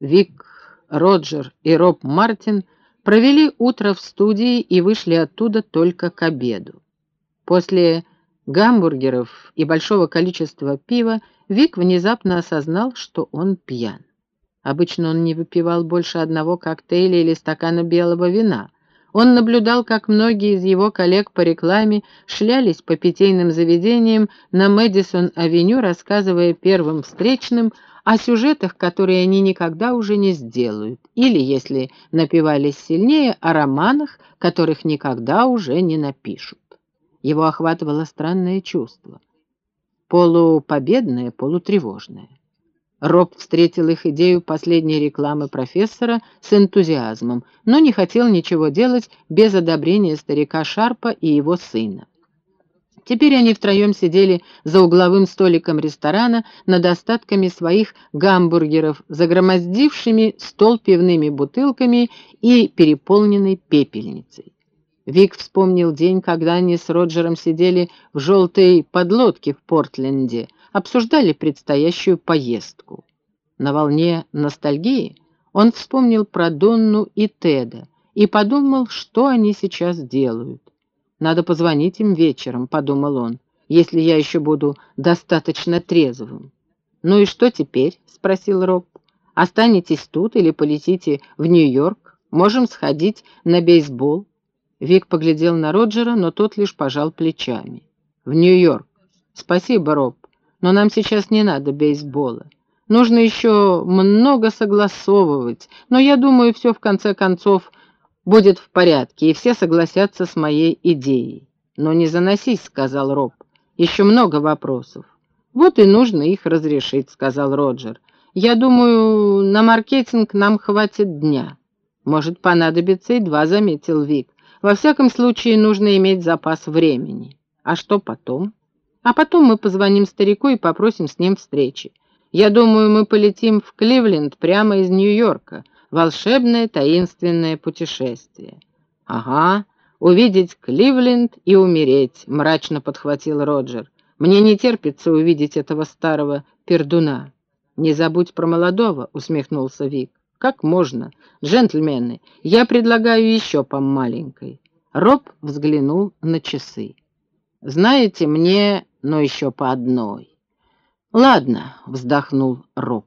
Вик, Роджер и Роб Мартин провели утро в студии и вышли оттуда только к обеду. После гамбургеров и большого количества пива Вик внезапно осознал, что он пьян. Обычно он не выпивал больше одного коктейля или стакана белого вина. Он наблюдал, как многие из его коллег по рекламе шлялись по питейным заведениям на Мэдисон-авеню, рассказывая первым встречным о сюжетах, которые они никогда уже не сделают, или, если напивались сильнее, о романах, которых никогда уже не напишут. Его охватывало странное чувство, полупобедное, полутревожное. Роб встретил их идею последней рекламы профессора с энтузиазмом, но не хотел ничего делать без одобрения старика Шарпа и его сына. Теперь они втроем сидели за угловым столиком ресторана над остатками своих гамбургеров, загромоздившими стол пивными бутылками и переполненной пепельницей. Вик вспомнил день, когда они с Роджером сидели в желтой подлодке в Портленде, обсуждали предстоящую поездку. На волне ностальгии он вспомнил про Донну и Теда и подумал, что они сейчас делают. «Надо позвонить им вечером», — подумал он, «если я еще буду достаточно трезвым». «Ну и что теперь?» — спросил Роб. «Останетесь тут или полетите в Нью-Йорк? Можем сходить на бейсбол». Вик поглядел на Роджера, но тот лишь пожал плечами. «В Нью-Йорк. Спасибо, Роб, но нам сейчас не надо бейсбола. Нужно еще много согласовывать, но я думаю, все в конце концов будет в порядке, и все согласятся с моей идеей. «Но не заносись», — сказал Роб. «Еще много вопросов». «Вот и нужно их разрешить», — сказал Роджер. «Я думаю, на маркетинг нам хватит дня». «Может, понадобится и два», — заметил Вик. «Во всяком случае, нужно иметь запас времени». «А что потом?» «А потом мы позвоним старику и попросим с ним встречи. Я думаю, мы полетим в Кливленд прямо из Нью-Йорка» волшебное таинственное путешествие. «Ага, увидеть Кливленд и умереть», — мрачно подхватил Роджер. «Мне не терпится увидеть этого старого пердуна». «Не забудь про молодого», — усмехнулся Вик. «Как можно? Джентльмены, я предлагаю еще по маленькой». Роб взглянул на часы. «Знаете, мне, но еще по одной». «Ладно», — вздохнул Роб.